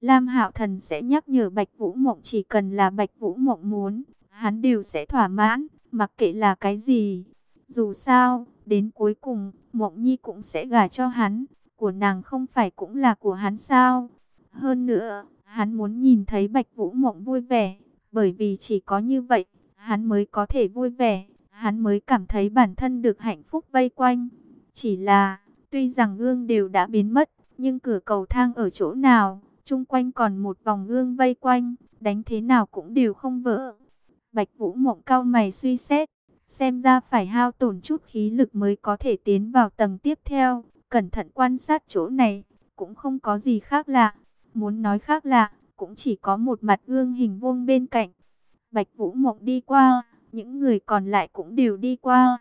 Lam Hạo Thần sẽ nhắc nhở Bạch Vũ Mộng chỉ cần là Bạch Vũ Mộng muốn, hắn đều sẽ thỏa mãn, mặc kệ là cái gì. Dù sao, đến cuối cùng, Mộng Nhi cũng sẽ gả cho hắn, của nàng không phải cũng là của hắn sao? Hơn nữa, hắn muốn nhìn thấy Bạch Vũ Mộng vui vẻ, bởi vì chỉ có như vậy, hắn mới có thể vui vẻ, hắn mới cảm thấy bản thân được hạnh phúc vây quanh. Chỉ là, tuy rằng gương đều đã biến mất, nhưng cửa cầu thang ở chỗ nào, chung quanh còn một vòng gương vây quanh, đánh thế nào cũng đều không vỡ. Bạch Vũ Mộng cao mày suy xét, xem ra phải hao tổn chút khí lực mới có thể tiến vào tầng tiếp theo, cẩn thận quan sát chỗ này, cũng không có gì khác lạ. Muốn nói khác lạ, cũng chỉ có một mặt gương hình vuông bên cạnh. Bạch Vũ Mộng đi qua, những người còn lại cũng đều đi qua.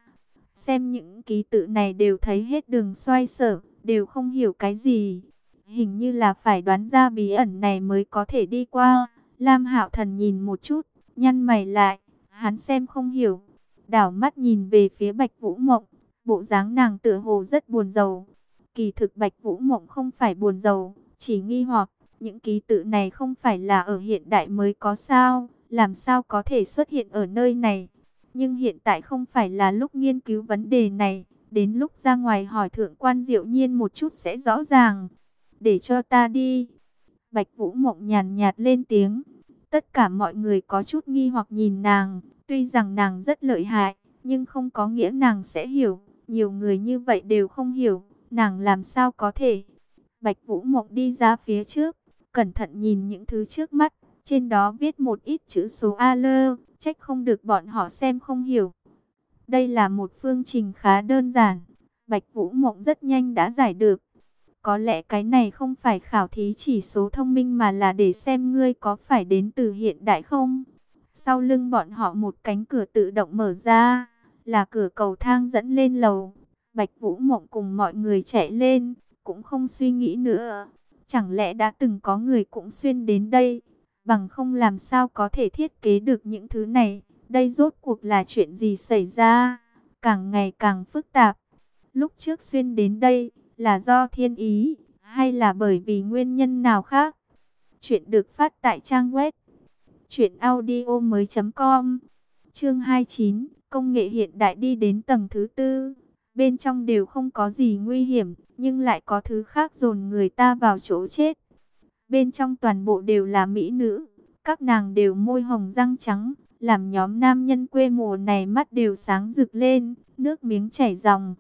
Xem những ký tự này đều thấy hết đường xoay sở, đều không hiểu cái gì. Hình như là phải đoán ra bí ẩn này mới có thể đi qua. Lam Hạo Thần nhìn một chút, nhăn mày lại, hắn xem không hiểu. Đảo mắt nhìn về phía Bạch Vũ Mộng, bộ dáng nàng tựa hồ rất buồn rầu. Kỳ thực Bạch Vũ Mộng không phải buồn rầu, chỉ nghi hoặc, những ký tự này không phải là ở hiện đại mới có sao, làm sao có thể xuất hiện ở nơi này. Nhưng hiện tại không phải là lúc nghiên cứu vấn đề này, đến lúc ra ngoài hỏi thượng quan diệu nhiên một chút sẽ rõ ràng. Để cho ta đi. Bạch Vũ Mộng nhàn nhạt lên tiếng. Tất cả mọi người có chút nghi hoặc nhìn nàng, tuy rằng nàng rất lợi hại, nhưng không có nghĩa nàng sẽ hiểu. Nhiều người như vậy đều không hiểu, nàng làm sao có thể. Bạch Vũ Mộng đi ra phía trước, cẩn thận nhìn những thứ trước mắt, trên đó viết một ít chữ số A lơ, trách không được bọn họ xem không hiểu. Đây là một phương trình khá đơn giản, Bạch Vũ Mộng rất nhanh đã giải được. Có lẽ cái này không phải khảo thí chỉ số thông minh mà là để xem ngươi có phải đến từ hiện đại không. Sau lưng bọn họ một cánh cửa tự động mở ra, là cửa cầu thang dẫn lên lầu. Bạch Vũ Mộng cùng mọi người chạy lên, cũng không suy nghĩ nữa. Chẳng lẽ đã từng có người cũng xuyên đến đây, bằng không làm sao có thể thiết kế được những thứ này. Đây rốt cuộc là chuyện gì xảy ra, càng ngày càng phức tạp. Lúc trước xuyên đến đây, là do thiên ý, hay là bởi vì nguyên nhân nào khác? Chuyện được phát tại trang web truyệnaudiomoi.com. Chương 29, công nghệ hiện đại đi đến tầng thứ tư. Bên trong đều không có gì nguy hiểm, nhưng lại có thứ khác dồn người ta vào chỗ chết. Bên trong toàn bộ đều là mỹ nữ, các nàng đều môi hồng răng trắng, làm nhóm nam nhân quê mùa này mắt đều sáng rực lên, nước miếng chảy ròng.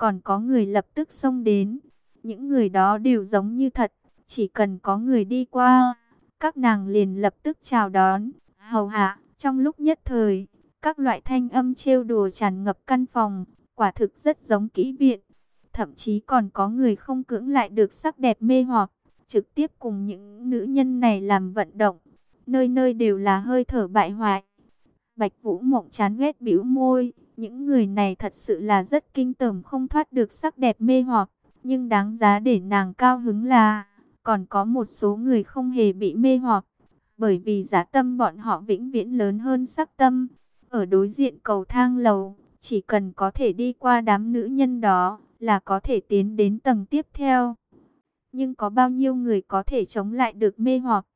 Còn có người lập tức xông đến, những người đó đều giống như thật, chỉ cần có người đi qua, các nàng liền lập tức chào đón, hầu hạ, trong lúc nhất thời, các loại thanh âm trêu đùa tràn ngập căn phòng, quả thực rất giống kỹ viện. Thậm chí còn có người không cưỡng lại được sắc đẹp mê hoặc, trực tiếp cùng những nữ nhân này làm vận động. Nơi nơi đều là hơi thở bại hoại. Bạch Vũ Mộng chán ghét bĩu môi, những người này thật sự là rất kinh tởm không thoát được sắc đẹp mê hoặc, nhưng đáng giá để nàng cao hứng là còn có một số người không hề bị mê hoặc, bởi vì giá tâm bọn họ vĩnh viễn lớn hơn sắc tâm. Ở đối diện cầu thang lầu, chỉ cần có thể đi qua đám nữ nhân đó là có thể tiến đến tầng tiếp theo. Nhưng có bao nhiêu người có thể chống lại được mê hoặc?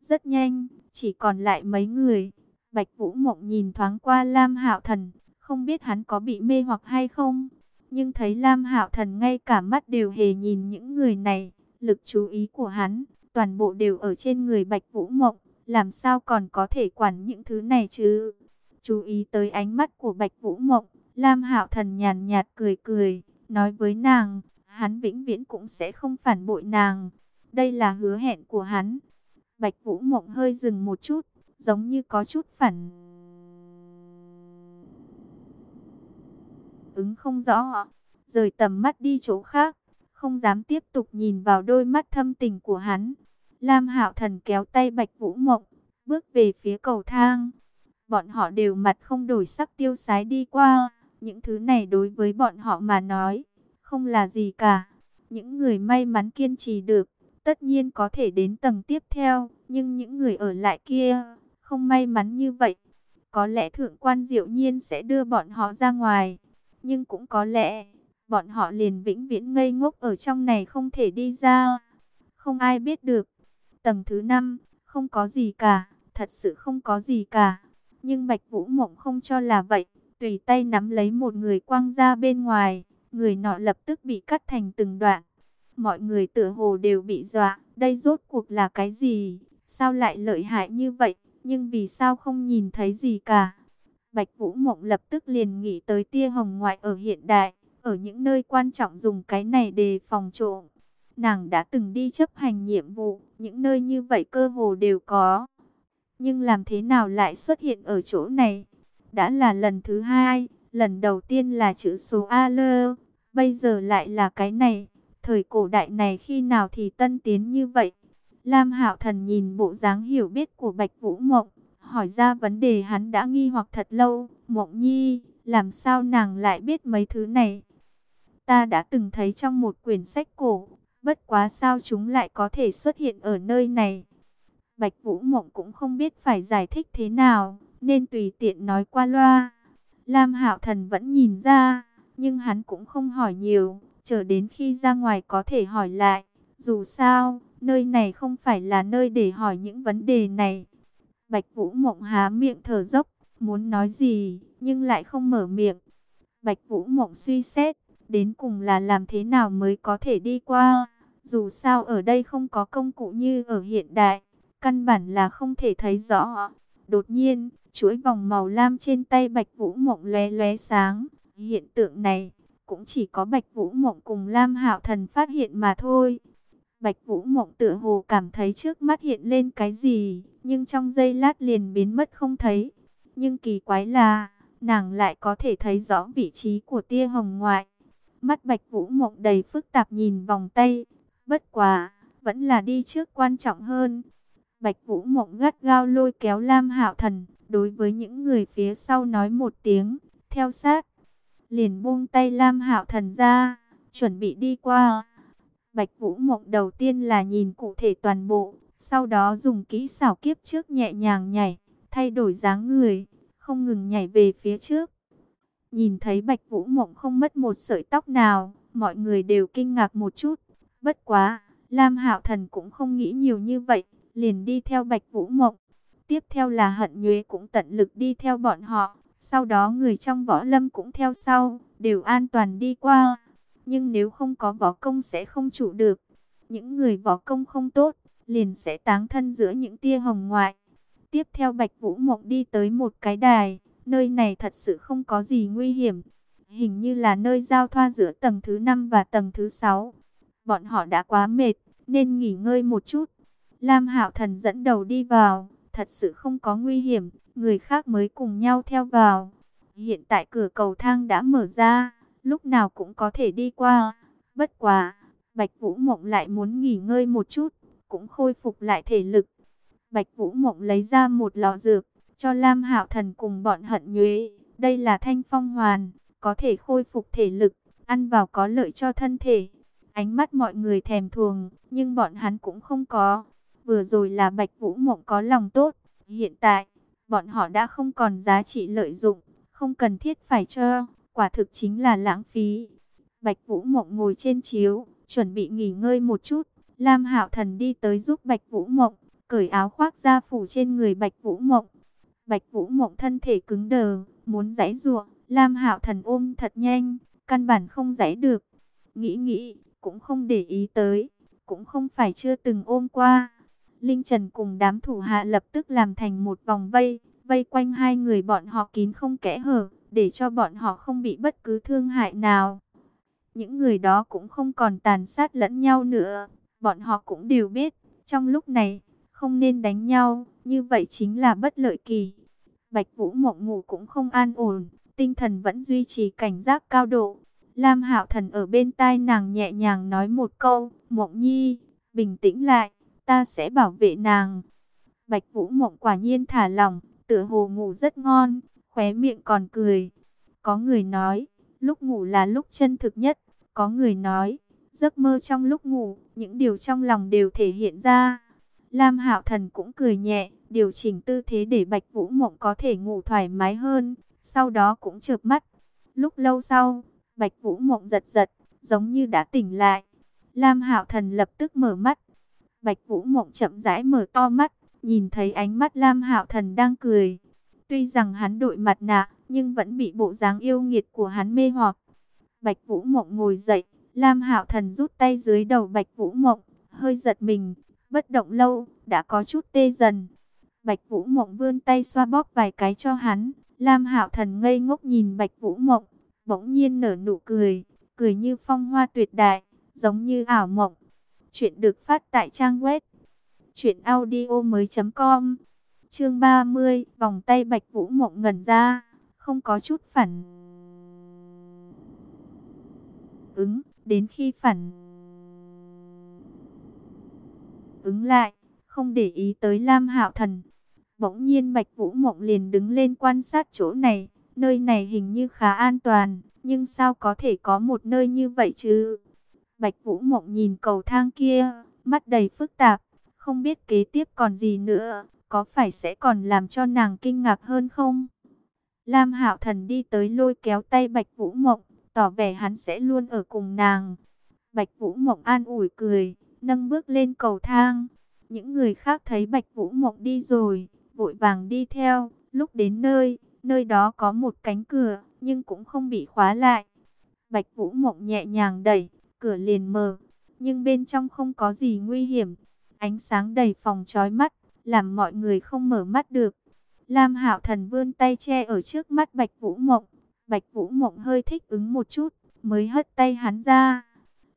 Rất nhanh, chỉ còn lại mấy người. Bạch Vũ Mộng nhìn thoáng qua Lam Hạo Thần, không biết hắn có bị mê hoặc hay không. Nhưng thấy Lam Hạo Thần ngay cả mắt đều hề nhìn những người này, lực chú ý của hắn, toàn bộ đều ở trên người Bạch Vũ Mộng, làm sao còn có thể quản những thứ này chứ? Chú ý tới ánh mắt của Bạch Vũ Mộng, Lam Hạo Thần nhàn nhạt cười cười, nói với nàng, hắn vĩnh viễn cũng sẽ không phản bội nàng. Đây là hứa hẹn của hắn. Bạch Vũ Mộng hơi dừng một chút, giống như có chút phản ứng không rõ, rời tầm mắt đi chỗ khác, không dám tiếp tục nhìn vào đôi mắt thâm tình của hắn. Lam Hạo Thần kéo tay Bạch Vũ Mộng, bước về phía cầu thang. Bọn họ đều mặt không đổi sắc tiêu sái đi qua. Những thứ này đối với bọn họ mà nói, không là gì cả. Những người may mắn kiên trì được, tất nhiên có thể đến tầng tiếp theo. Nhưng những người ở lại kia, không may mắn như vậy. Có lẽ thượng quan diệu nhiên sẽ đưa bọn họ ra ngoài. Nhưng cũng có lẽ, bọn họ liền vĩnh viễn ngây ngốc ở trong này không thể đi ra. Không ai biết được. Tầng thứ năm, không có gì cả, thật sự không có gì cả. Nhưng Bạch Vũ Mộng không cho là vậy, tùy tay nắm lấy một người quăng ra bên ngoài, người nọ lập tức bị cắt thành từng đoạn. Mọi người tựa hồ đều bị dọa, đây rốt cuộc là cái gì? Sao lại lợi hại như vậy? Nhưng vì sao không nhìn thấy gì cả? Bạch Vũ Mộng lập tức liền nghĩ tới tia hồng ngoại ở hiện đại, ở những nơi quan trọng dùng cái này để phòng trộm. Nàng đã từng đi chấp hành nhiệm vụ, những nơi như vậy cơ hồ đều có. Nhưng làm thế nào lại xuất hiện ở chỗ này? Đã là lần thứ hai, lần đầu tiên là chữ số A lơ, bây giờ lại là cái này. Thời cổ đại này khi nào thì tân tiến như vậy? Lam Hạo Thần nhìn bộ dáng hiểu biết của Bạch Vũ Mộng, hỏi ra vấn đề hắn đã nghi hoặc thật lâu. Mộng Nhi, làm sao nàng lại biết mấy thứ này? Ta đã từng thấy trong một quyển sách cổ, bất quá sao chúng lại có thể xuất hiện ở nơi này? Bạch Vũ Mộng cũng không biết phải giải thích thế nào, nên tùy tiện nói qua loa. Lam Hạo Thần vẫn nhìn ra, nhưng hắn cũng không hỏi nhiều, chờ đến khi ra ngoài có thể hỏi lại. Dù sao, nơi này không phải là nơi để hỏi những vấn đề này. Bạch Vũ Mộng há miệng thở dốc, muốn nói gì, nhưng lại không mở miệng. Bạch Vũ Mộng suy xét, đến cùng là làm thế nào mới có thể đi qua. Dù sao ở đây không có công cụ như ở hiện đại, căn bản là không thể thấy rõ. Đột nhiên, chuỗi vòng màu lam trên tay Bạch Vũ Mộng lóe lóe sáng. Hiện tượng này cũng chỉ có Bạch Vũ Mộng cùng Lam Hạo Thần phát hiện mà thôi. Bạch Vũ Mộng tựa hồ cảm thấy trước mắt hiện lên cái gì, nhưng trong giây lát liền biến mất không thấy. Nhưng kỳ quái là, nàng lại có thể thấy rõ vị trí của tia hồng ngoại. Mắt Bạch Vũ Mộng đầy phức tạp nhìn vòng tay, bất quá, vẫn là đi trước quan trọng hơn. Bạch Vũ Mộng gắt gao lôi kéo Lam Hạo Thần, đối với những người phía sau nói một tiếng, theo sát. Liền buông tay Lam Hạo Thần ra, chuẩn bị đi qua. Bạch Vũ Mộng đầu tiên là nhìn cụ thể toàn bộ, sau đó dùng kỹ xảo kiếp trước nhẹ nhàng nhảy, thay đổi dáng người, không ngừng nhảy về phía trước. Nhìn thấy Bạch Vũ Mộng không mất một sợi tóc nào, mọi người đều kinh ngạc một chút. Bất quá, Lam Hạo Thần cũng không nghĩ nhiều như vậy, liền đi theo Bạch Vũ Mộng. Tiếp theo là Hận Nhuế cũng tận lực đi theo bọn họ, sau đó người trong võ lâm cũng theo sau, đều an toàn đi qua. Nhưng nếu không có võ công sẽ không trụ được. Những người võ công không tốt, liền sẽ táng thân giữa những tia hồng ngoại. Tiếp theo Bạch Vũ Mộng đi tới một cái đài, nơi này thật sự không có gì nguy hiểm. Hình như là nơi giao thoa giữa tầng thứ 5 và tầng thứ 6. Bọn họ đã quá mệt, nên nghỉ ngơi một chút. Lam Hạo Thần dẫn đầu đi vào, thật sự không có nguy hiểm, người khác mới cùng nhau theo vào. Hiện tại cửa cầu thang đã mở ra, lúc nào cũng có thể đi qua. Bất quá, Bạch Vũ Mộng lại muốn nghỉ ngơi một chút, cũng khôi phục lại thể lực. Bạch Vũ Mộng lấy ra một lọ dược, cho Lam Hạo Thần cùng bọn hận nhuế. Đây là thanh phong hoàn, có thể khôi phục thể lực, ăn vào có lợi cho thân thể. Ánh mắt mọi người thèm thuồng, nhưng bọn hắn cũng không có. Vừa rồi là Bạch Vũ Mộng có lòng tốt, hiện tại, bọn họ đã không còn giá trị lợi dụng, không cần thiết phải cho, quả thực chính là lãng phí. Bạch Vũ Mộng ngồi trên chiếu, chuẩn bị nghỉ ngơi một chút, Lam Hạo Thần đi tới giúp Bạch Vũ Mộng, cởi áo khoác ra phủ trên người Bạch Vũ Mộng. Bạch Vũ Mộng thân thể cứng đờ, muốn giãy giụa, Lam Hạo Thần ôm thật nhanh, căn bản không giãy được. Nghĩ nghĩ, cũng không để ý tới, cũng không phải chưa từng ôm qua. Linh Trần cùng đám thủ hạ lập tức làm thành một vòng vây, vây quanh hai người bọn họ kín không kẽ hở, để cho bọn họ không bị bất cứ thương hại nào. Những người đó cũng không còn tàn sát lẫn nhau nữa, bọn họ cũng đều biết, trong lúc này, không nên đánh nhau, như vậy chính là bất lợi kỳ. Bạch Vũ Mộng ngủ cũng không an ổn, tinh thần vẫn duy trì cảnh giác cao độ. Lam Hạo Thần ở bên tai nàng nhẹ nhàng nói một câu, Mộng Nhi, bình tĩnh lại, ta sẽ bảo vệ nàng. Bạch Vũ Mộng quả nhiên thả lỏng, tựa hồ ngủ rất ngon, khóe miệng còn cười. Có người nói, lúc ngủ là lúc chân thực nhất, có người nói, giấc mơ trong lúc ngủ, những điều trong lòng đều thể hiện ra. Lam Hạo Thần cũng cười nhẹ, điều chỉnh tư thế để Bạch Vũ Mộng có thể ngủ thoải mái hơn, sau đó cũng chợp mắt. Lúc lâu sau, Bạch Vũ Mộng giật giật, giống như đã tỉnh lại. Lam Hạo Thần lập tức mở mắt. Bạch Vũ Mộng chậm rãi mở to mắt, nhìn thấy ánh mắt Lam Hạo Thần đang cười. Tuy rằng hắn đội mặt nạ, nhưng vẫn bị bộ dáng yêu nghiệt của hắn mê hoặc. Bạch Vũ Mộng ngồi dậy, Lam Hạo Thần rút tay dưới đầu Bạch Vũ Mộng, hơi giật mình, bất động lâu, đã có chút tê dần. Bạch Vũ Mộng vươn tay xoa bóp vài cái cho hắn, Lam Hạo Thần ngây ngốc nhìn Bạch Vũ Mộng, bỗng nhiên nở nụ cười, cười như phong hoa tuyệt đại, giống như ảo mộng. Chuyện được phát tại trang web truyệnaudiomoi.com. Chương 30, vòng tay Bạch Vũ Mộng ngẩn ra, không có chút phản ứng, đến khi phản ứng lại, không để ý tới Lam Hạo Thần. Bỗng nhiên Bạch Vũ Mộng liền đứng lên quan sát chỗ này, nơi này hình như khá an toàn, nhưng sao có thể có một nơi như vậy chứ? Bạch Vũ Mộng nhìn cầu thang kia, mắt đầy phức tạp, không biết kế tiếp còn gì nữa, có phải sẽ còn làm cho nàng kinh ngạc hơn không? Lam Hạo Thần đi tới lôi kéo tay Bạch Vũ Mộng, tỏ vẻ hắn sẽ luôn ở cùng nàng. Bạch Vũ Mộng an ủi cười, nâng bước lên cầu thang. Những người khác thấy Bạch Vũ Mộng đi rồi, vội vàng đi theo. Lúc đến nơi, nơi đó có một cánh cửa, nhưng cũng không bị khóa lại. Bạch Vũ Mộng nhẹ nhàng đẩy, cửa liền mở, nhưng bên trong không có gì nguy hiểm. Ánh sáng đầy phòng chói mắt, làm mọi người không mở mắt được. Lam Hạo Thần vươn tay che ở trước mắt Bạch Vũ Mộng. Bạch Vũ Mộng hơi thích ứng một chút, mới hất tay hắn ra.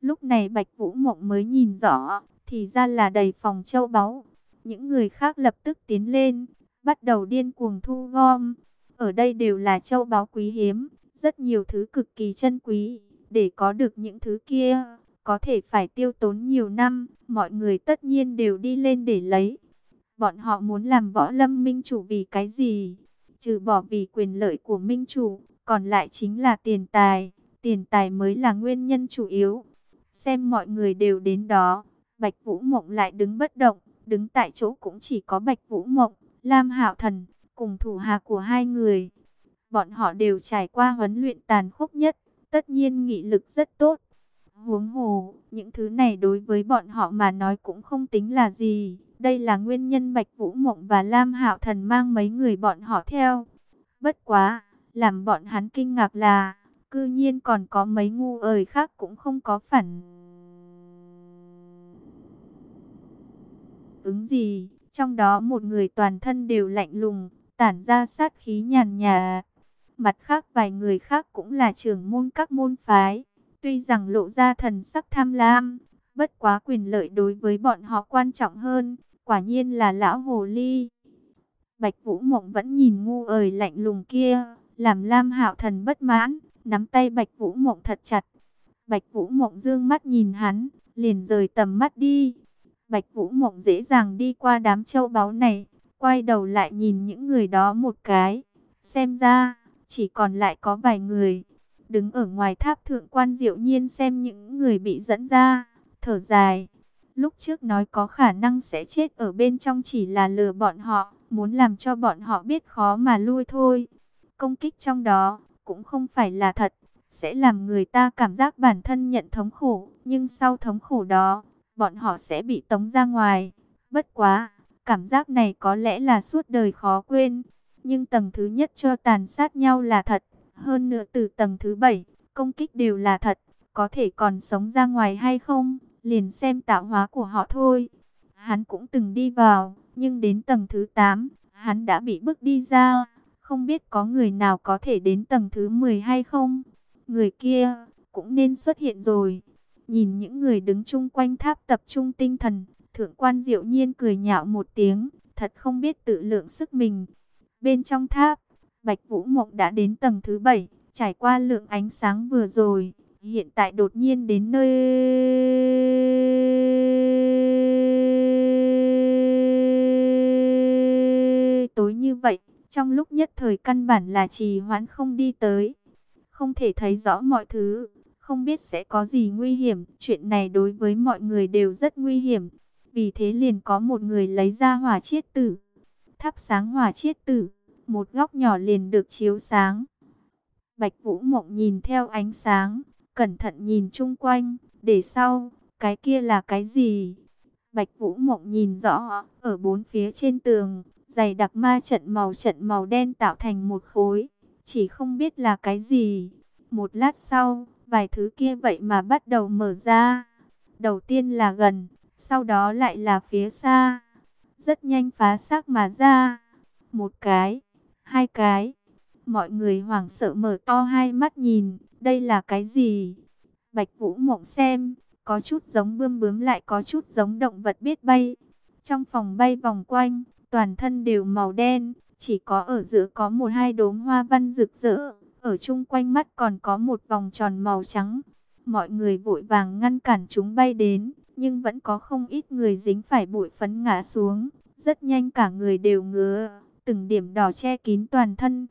Lúc này Bạch Vũ Mộng mới nhìn rõ, thì ra là đầy phòng châu báu. Những người khác lập tức tiến lên, bắt đầu điên cuồng thu gom. Ở đây đều là châu báu quý hiếm, rất nhiều thứ cực kỳ chân quý. Để có được những thứ kia, có thể phải tiêu tốn nhiều năm, mọi người tất nhiên đều đi lên để lấy. Bọn họ muốn làm võ lâm minh chủ vì cái gì? Trừ bỏ vì quyền lợi của minh chủ, còn lại chính là tiền tài. Tiền tài mới là nguyên nhân chủ yếu. Xem mọi người đều đến đó, Bạch Vũ Mộng lại đứng bất động, đứng tại chỗ cũng chỉ có Bạch Vũ Mộng, Lam Hạo Thần, cùng thủ hạ của hai người. Bọn họ đều trải qua huấn luyện tàn khốc nhất, tất nhiên nghị lực rất tốt. Huống hồ, những thứ này đối với bọn họ mà nói cũng không tính là gì. Đây là nguyên nhân Bạch Vũ Mộng và Lam Hạo Thần mang mấy người bọn họ theo. Bất quá, làm bọn hắn kinh ngạc là, cư nhiên còn có mấy ngu ơi khác cũng không có phản ứng gì. Trong đó một người toàn thân đều lạnh lùng, tản ra sát khí nhàn nhà. Mặt khác vài người khác cũng là trưởng môn các môn phái. Tuy rằng lộ ra thần sắc tham lam, bất quá quyền lợi đối với bọn họ quan trọng hơn. Quả nhiên là lão hồ ly. Bạch Vũ Mộng vẫn nhìn ngu ời lạnh lùng kia, làm Lam Hạo Thần bất mãn, nắm tay Bạch Vũ Mộng thật chặt. Bạch Vũ Mộng dương mắt nhìn hắn, liền rời tầm mắt đi. Bạch Vũ Mộng dễ dàng đi qua đám châu báu này, quay đầu lại nhìn những người đó một cái. Xem ra, chỉ còn lại có vài người. Đứng ở ngoài tháp thượng quan diệu nhiên xem những người bị dẫn ra, thở dài. Lúc trước nói có khả năng sẽ chết ở bên trong chỉ là lừa bọn họ, muốn làm cho bọn họ biết khó mà lui thôi. Công kích trong đó cũng không phải là thật, sẽ làm người ta cảm giác bản thân nhận thống khổ, nhưng sau thống khổ đó, bọn họ sẽ bị tống ra ngoài. Bất quá, cảm giác này có lẽ là suốt đời khó quên, nhưng tầng thứ nhất cho tàn sát nhau là thật, hơn nữa từ tầng thứ bảy, công kích đều là thật, có thể còn sống ra ngoài hay không, liền xem tạo hóa của họ thôi. Hắn cũng từng đi vào, nhưng đến tầng thứ 8, hắn đã bị bước đi ra. Không biết có người nào có thể đến tầng thứ 10 hay không? Người kia cũng nên xuất hiện rồi. Nhìn những người đứng chung quanh tháp tập trung tinh thần, thượng quan diệu nhiên cười nhạo một tiếng, thật không biết tự lượng sức mình. Bên trong tháp, Bạch Vũ Mộng đã đến tầng thứ 7, trải qua lượng ánh sáng vừa rồi, hiện tại đột nhiên đến nơi. Tối như vậy, trong lúc nhất thời căn bản là trì hoãn không đi tới, không thể thấy rõ mọi thứ, không biết sẽ có gì nguy hiểm, chuyện này đối với mọi người đều rất nguy hiểm, vì thế liền có một người lấy ra hỏa chiết tử, thắp sáng hỏa chiết tử, một góc nhỏ liền được chiếu sáng. Bạch Vũ Mộng nhìn theo ánh sáng, cẩn thận nhìn chung quanh, để sau, cái kia là cái gì? Bạch Vũ Mộng nhìn rõ, ở bốn phía trên tường, dày đặc ma trận màu trận màu đen tạo thành một khối, chỉ không biết là cái gì. Một lát sau, vài thứ kia vậy mà bắt đầu mở ra. Đầu tiên là gần, sau đó lại là phía xa. Rất nhanh phá xác mà ra. Một cái, hai cái. Mọi người hoảng sợ mở to hai mắt nhìn, đây là cái gì? Bạch Vũ Mộng xem, có chút giống bươm bướm lại có chút giống động vật biết bay. Trong phòng bay vòng quanh, toàn thân đều màu đen, chỉ có ở giữa có một hai đốm hoa văn rực rỡ, ở chung quanh mắt còn có một vòng tròn màu trắng. Mọi người vội vàng ngăn cản chúng bay đến, nhưng vẫn có không ít người dính phải bụi phấn ngã xuống. Rất nhanh cả người đều ngứa, từng điểm đỏ che kín toàn thân.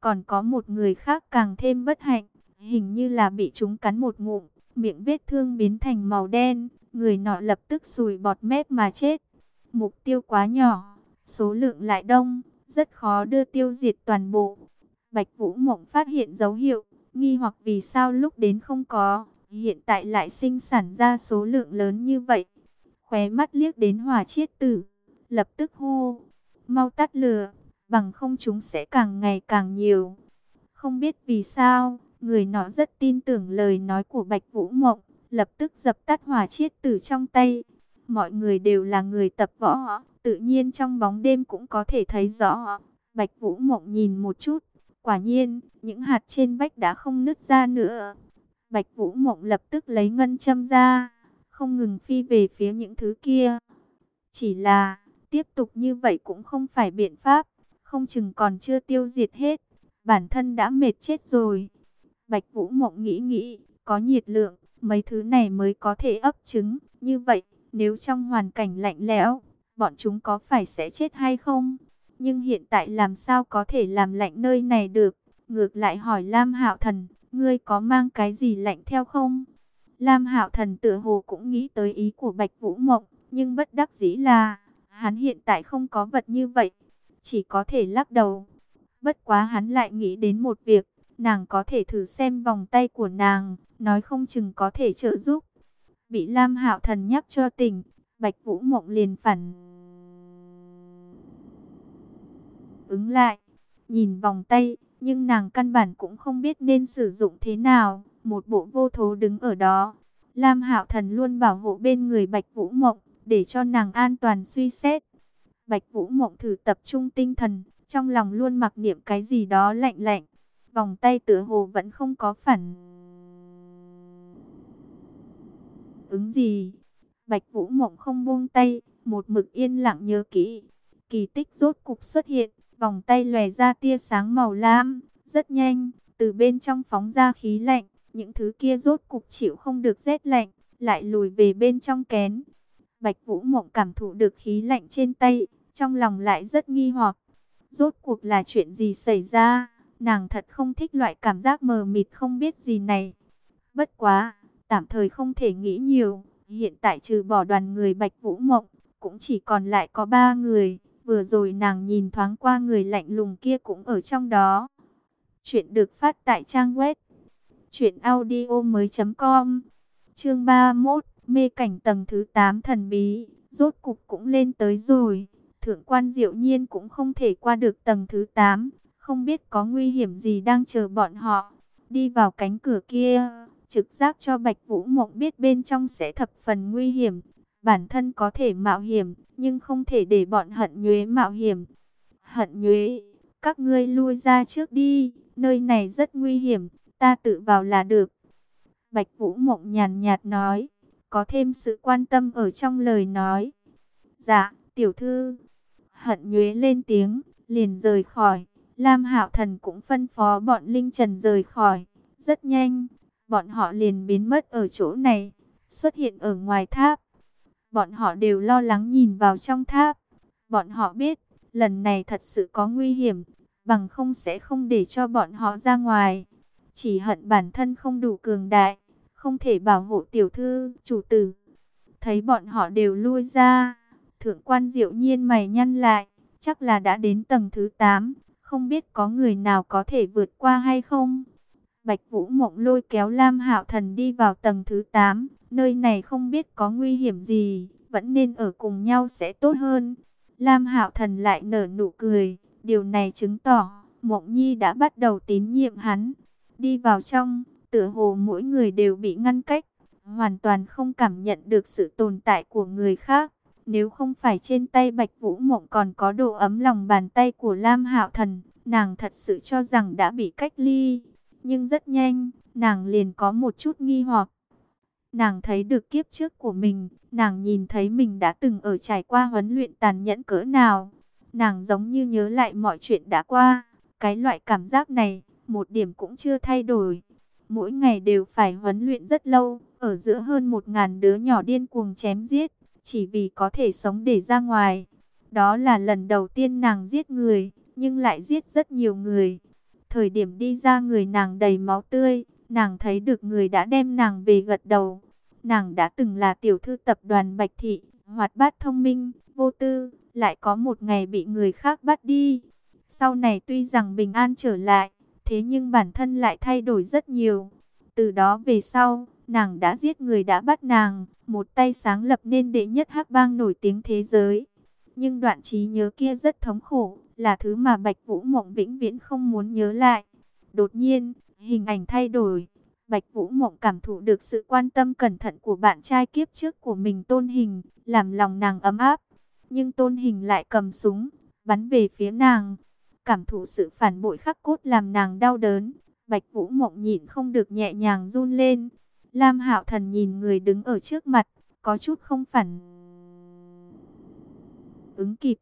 Còn có một người khác càng thêm bất hạnh, hình như là bị chúng cắn một ngụm, miệng vết thương biến thành màu đen, người nọ lập tức sùi bọt mép mà chết. Mục tiêu quá nhỏ, số lượng lại đông, rất khó đưa tiêu diệt toàn bộ. Bạch Vũ Mộng phát hiện dấu hiệu, nghi hoặc vì sao lúc đến không có, hiện tại lại sinh sản ra số lượng lớn như vậy. Khóe mắt liếc đến hỏa chiết tử, lập tức hô, mau tắt lửa, bằng không chúng sẽ càng ngày càng nhiều. Không biết vì sao, người nọ rất tin tưởng lời nói của Bạch Vũ Mộng, lập tức dập tắt hỏa chiết tử trong tay. Mọi người đều là người tập võ, tự nhiên trong bóng đêm cũng có thể thấy rõ. Bạch Vũ Mộng nhìn một chút, quả nhiên, những hạt trên vách đã không nứt ra nữa. Bạch Vũ Mộng lập tức lấy ngân châm ra, không ngừng phi về phía những thứ kia. Chỉ là, tiếp tục như vậy cũng không phải biện pháp, không chừng còn chưa tiêu diệt hết, bản thân đã mệt chết rồi. Bạch Vũ Mộng nghĩ nghĩ, có nhiệt lượng, mấy thứ này mới có thể ấp trứng, như vậy, nếu trong hoàn cảnh lạnh lẽo, bọn chúng có phải sẽ chết hay không? Nhưng hiện tại làm sao có thể làm lạnh nơi này được? Ngược lại hỏi Lam Hạo Thần, ngươi có mang cái gì lạnh theo không? Lam Hạo Thần tựa hồ cũng nghĩ tới ý của Bạch Vũ Mộng, nhưng bất đắc dĩ là, hắn hiện tại không có vật như vậy, chỉ có thể lắc đầu. Bất quá hắn lại nghĩ đến một việc, nàng có thể thử xem vòng tay của nàng, nói không chừng có thể trợ giúp. Bị Lam Hạo Thần nhắc cho tỉnh, Bạch Vũ Mộng liền phản ứng lại, nhìn vòng tay, nhưng nàng căn bản cũng không biết nên sử dụng thế nào, một bộ vô thố đứng ở đó. Lam Hạo Thần luôn bảo hộ bên người Bạch Vũ Mộng, để cho nàng an toàn suy xét. Bạch Vũ Mộng thử tập trung tinh thần, trong lòng luôn mặc niệm cái gì đó lạnh lạnh. Vòng tay tựa hồ vẫn không có phản ứng gì. Bạch Vũ Mộng không buông tay, một mực yên lặng nhớ kỹ. Kỳ tích rốt cục xuất hiện, vòng tay lòe ra tia sáng màu lam, rất nhanh, từ bên trong phóng ra khí lạnh, những thứ kia rốt cục chịu không được rét lạnh, lại lùi về bên trong kén. Bạch Vũ Mộng cảm thụ được khí lạnh trên tay, trong lòng lại rất nghi hoặc. Rốt cuộc là chuyện gì xảy ra? Nàng thật không thích loại cảm giác mờ mịt không biết gì này. Bất quá, tạm thời không thể nghĩ nhiều. Hiện tại trừ bỏ đoàn người Bạch Vũ Mộng, cũng chỉ còn lại có ba người. Vừa rồi nàng nhìn thoáng qua người lạnh lùng kia cũng ở trong đó. Chuyện được phát tại trang web truyệnaudiomoi.com. Chương 31, mê cảnh tầng thứ 8 thần bí, rốt cục cũng lên tới rồi. Thượng quan Diệu Nhiên cũng không thể qua được tầng thứ 8, không biết có nguy hiểm gì đang chờ bọn họ. Đi vào cánh cửa kia, trực giác cho Bạch Vũ Mộng biết bên trong sẽ thập phần nguy hiểm. Bản thân có thể mạo hiểm, nhưng không thể để bọn hận nhuế mạo hiểm. Hận nhuế, các ngươi lui ra trước đi, nơi này rất nguy hiểm, ta tự vào là được. Bạch Vũ Mộng nhàn nhạt nói, có thêm sự quan tâm ở trong lời nói. Dạ, tiểu thư. Hận nhuế lên tiếng, liền rời khỏi. Lam Hạo Thần cũng phân phó bọn Linh Trần rời khỏi. Rất nhanh, bọn họ liền biến mất ở chỗ này, xuất hiện ở ngoài tháp. Bọn họ đều lo lắng nhìn vào trong tháp. Bọn họ biết, lần này thật sự có nguy hiểm, bằng không sẽ không để cho bọn họ ra ngoài. Chỉ hận bản thân không đủ cường đại, không thể bảo hộ tiểu thư, chủ tử. Thấy bọn họ đều lui ra, thượng quan diệu nhiên mày nhăn lại, chắc là đã đến tầng thứ 8, không biết có người nào có thể vượt qua hay không. Bạch Vũ Mộng lôi kéo Lam Hạo Thần đi vào tầng thứ 8, nơi này không biết có nguy hiểm gì, vẫn nên ở cùng nhau sẽ tốt hơn. Lam Hạo Thần lại nở nụ cười, điều này chứng tỏ Mộng Nhi đã bắt đầu tín nhiệm hắn. Đi vào trong, tựa hồ mỗi người đều bị ngăn cách, hoàn toàn không cảm nhận được sự tồn tại của người khác. Nếu không phải trên tay Bạch Vũ Mộng còn có độ ấm lòng bàn tay của Lam Hạo Thần, nàng thật sự cho rằng đã bị cách ly. Nhưng rất nhanh, nàng liền có một chút nghi hoặc. Nàng thấy được kiếp trước của mình, nàng nhìn thấy mình đã từng ở trải qua huấn luyện tàn nhẫn cỡ nào. Nàng giống như nhớ lại mọi chuyện đã qua. Cái loại cảm giác này, một điểm cũng chưa thay đổi. Mỗi ngày đều phải huấn luyện rất lâu, ở giữa hơn một ngàn đứa nhỏ điên cuồng chém giết, chỉ vì có thể sống để ra ngoài. Đó là lần đầu tiên nàng giết người, nhưng lại giết rất nhiều người. Thời điểm đi ra người nàng đầy máu tươi, nàng thấy được người đã đem nàng về gật đầu. Nàng đã từng là tiểu thư tập đoàn Bạch Thị, hoạt bát thông minh, vô tư, lại có một ngày bị người khác bắt đi. Sau này tuy rằng bình an trở lại, thế nhưng bản thân lại thay đổi rất nhiều. Từ đó về sau, nàng đã giết người đã bắt nàng, một tay sáng lập nên đệ nhất hắc bang nổi tiếng thế giới. Nhưng đoạn trí nhớ kia rất thống khổ, là thứ mà Bạch Vũ Mộng vĩnh viễn không muốn nhớ lại. Đột nhiên, hình ảnh thay đổi. Bạch Vũ Mộng cảm thụ được sự quan tâm cẩn thận của bạn trai kiếp trước của mình tôn hình, làm lòng nàng ấm áp. Nhưng tôn hình lại cầm súng, bắn về phía nàng. Cảm thụ sự phản bội khắc cốt làm nàng đau đớn. Bạch Vũ Mộng nhịn không được nhẹ nhàng run lên. Lam Hạo Thần nhìn người đứng ở trước mặt, có chút không phản ứng kịp.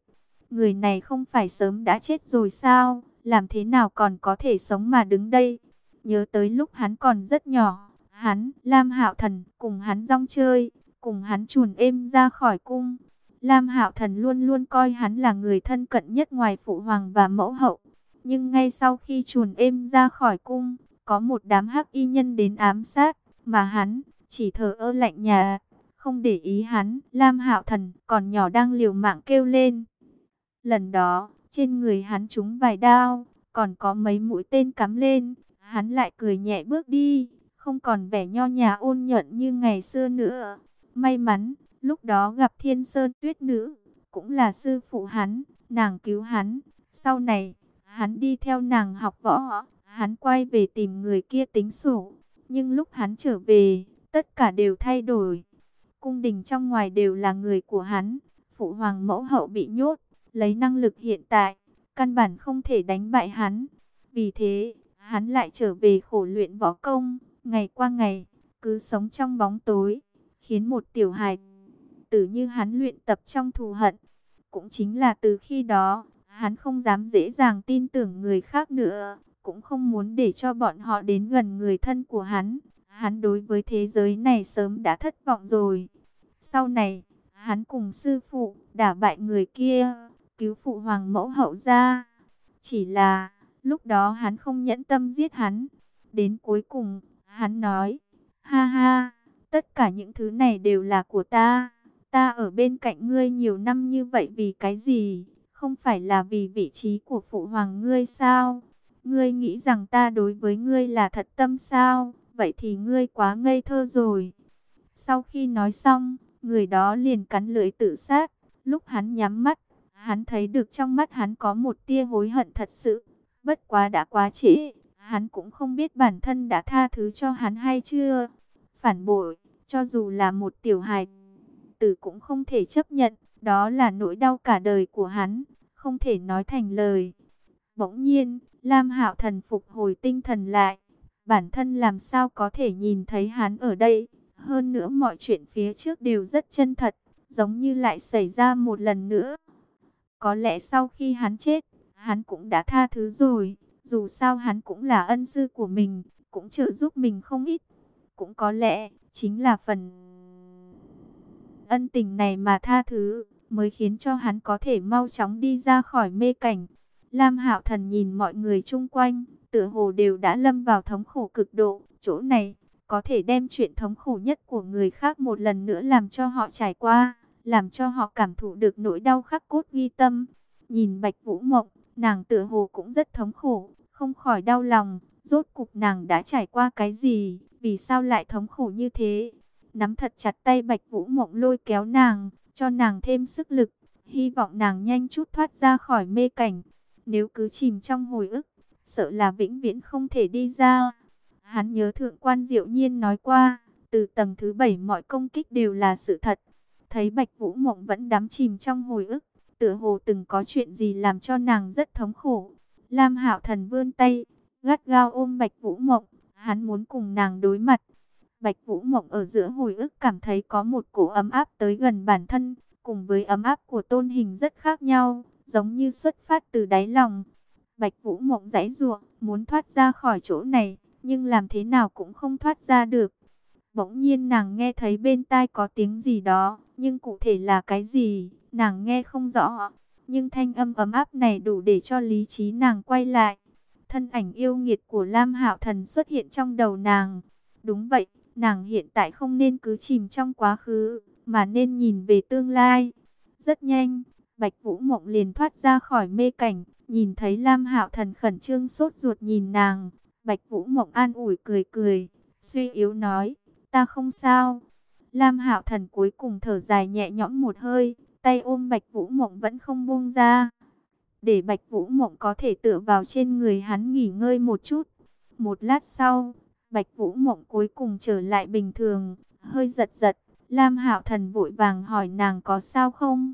Người này không phải sớm đã chết rồi sao? Làm thế nào còn có thể sống mà đứng đây? Nhớ tới lúc hắn còn rất nhỏ, hắn, Lam Hạo Thần, cùng hắn rong chơi, cùng hắn chuồn êm ra khỏi cung. Lam Hạo Thần luôn luôn coi hắn là người thân cận nhất ngoài phụ hoàng và mẫu hậu. Nhưng ngay sau khi chuồn êm ra khỏi cung, có một đám hắc y nhân đến ám sát, mà hắn chỉ thờ ơ lạnh nhà, không để ý hắn. Lam Hạo Thần còn nhỏ đang liều mạng kêu lên. Lần đó, trên người hắn trúng vài đao, còn có mấy mũi tên cắm lên, hắn lại cười nhẹ bước đi, không còn vẻ nho nhã ôn nhuận như ngày xưa nữa. May mắn, lúc đó gặp Thiên Sơn Tuyết Nữ, cũng là sư phụ hắn, nàng cứu hắn. Sau này, hắn đi theo nàng học võ, hắn quay về tìm người kia tính sổ. Nhưng lúc hắn trở về, tất cả đều thay đổi. Cung đình trong ngoài đều là người của hắn, phụ hoàng mẫu hậu bị nhốt, lấy năng lực hiện tại, căn bản không thể đánh bại hắn. Vì thế, hắn lại trở về khổ luyện võ công, ngày qua ngày, cứ sống trong bóng tối, khiến một tiểu hài tử như hắn luyện tập trong thù hận. Cũng chính là từ khi đó, hắn không dám dễ dàng tin tưởng người khác nữa, cũng không muốn để cho bọn họ đến gần người thân của hắn. Hắn đối với thế giới này sớm đã thất vọng rồi. Sau này, hắn cùng sư phụ đả bại người kia, cứu phụ hoàng mẫu hậu ra. Chỉ là, lúc đó hắn không nhẫn tâm giết hắn. Đến cuối cùng, hắn nói, ha ha, tất cả những thứ này đều là của ta. Ta ở bên cạnh ngươi nhiều năm như vậy vì cái gì? Không phải là vì vị trí của phụ hoàng ngươi sao? Ngươi nghĩ rằng ta đối với ngươi là thật tâm sao? Vậy thì ngươi quá ngây thơ rồi. Sau khi nói xong, người đó liền cắn lưỡi tự sát. Lúc hắn nhắm mắt, hắn thấy được trong mắt hắn có một tia hối hận thật sự. Bất quá đã quá trễ, hắn cũng không biết bản thân đã tha thứ cho hắn hay chưa. Phản bội, cho dù là một tiểu hài tử cũng không thể chấp nhận, đó là nỗi đau cả đời của hắn, không thể nói thành lời. Bỗng nhiên, Lam Hạo Thần phục hồi tinh thần lại, bản thân làm sao có thể nhìn thấy hắn ở đây, hơn nữa mọi chuyện phía trước đều rất chân thật, giống như lại xảy ra một lần nữa. Có lẽ sau khi hắn chết, hắn cũng đã tha thứ rồi, dù sao hắn cũng là ân sư của mình, cũng trợ giúp mình không ít. Cũng có lẽ, chính là phần ân tình này mà tha thứ, mới khiến cho hắn có thể mau chóng đi ra khỏi mê cảnh. Lam Hạo Thần nhìn mọi người chung quanh, tựa hồ đều đã lâm vào thống khổ cực độ, chỗ này có thể đem chuyện thống khổ nhất của người khác một lần nữa làm cho họ trải qua, làm cho họ cảm thụ được nỗi đau khắc cốt ghi tâm. Nhìn Bạch Vũ Mộng, nàng tựa hồ cũng rất thống khổ, không khỏi đau lòng, rốt cục nàng đã trải qua cái gì, vì sao lại thống khổ như thế? nắm thật chặt tay Bạch Vũ Mộng lôi kéo nàng, cho nàng thêm sức lực, hy vọng nàng nhanh chút thoát ra khỏi mê cảnh. Nếu cứ chìm trong hồi ức, sợ là vĩnh viễn không thể đi ra. Hắn nhớ thượng quan diệu nhiên nói qua, từ tầng thứ bảy mọi công kích đều là sự thật. Thấy Bạch Vũ Mộng vẫn đắm chìm trong hồi ức, tựa hồ từng có chuyện gì làm cho nàng rất thống khổ. Lam Hạo Thần vươn tay, gắt gao ôm Bạch Vũ Mộng, hắn muốn cùng nàng đối mặt. Bạch Vũ Mộng ở giữa hồi ức cảm thấy có một cổ ấm áp tới gần bản thân, cùng với ấm áp của tôn hình rất khác nhau, giống như xuất phát từ đáy lòng. Bạch Vũ Mộng giãy giụa, muốn thoát ra khỏi chỗ này, nhưng làm thế nào cũng không thoát ra được. Bỗng nhiên nàng nghe thấy bên tai có tiếng gì đó, nhưng cụ thể là cái gì, nàng nghe không rõ. Nhưng thanh âm ấm áp này đủ để cho lý trí nàng quay lại. Thân ảnh yêu nghiệt của Lam Hạo Thần xuất hiện trong đầu nàng. Đúng vậy, nàng hiện tại không nên cứ chìm trong quá khứ, mà nên nhìn về tương lai. Rất nhanh, Bạch Vũ Mộng liền thoát ra khỏi mê cảnh, nhìn thấy Lam Hạo Thần khẩn trương sốt ruột nhìn nàng. Bạch Vũ Mộng an ủi cười cười, suy yếu nói, ta không sao. Lam Hạo Thần cuối cùng thở dài nhẹ nhõm một hơi, tay ôm Bạch Vũ Mộng vẫn không buông ra. Để Bạch Vũ Mộng có thể tựa vào trên người hắn nghỉ ngơi một chút. Một lát sau, Bạch Vũ Mộng cuối cùng trở lại bình thường, hơi giật giật. Lam Hạo Thần vội vàng hỏi nàng có sao không?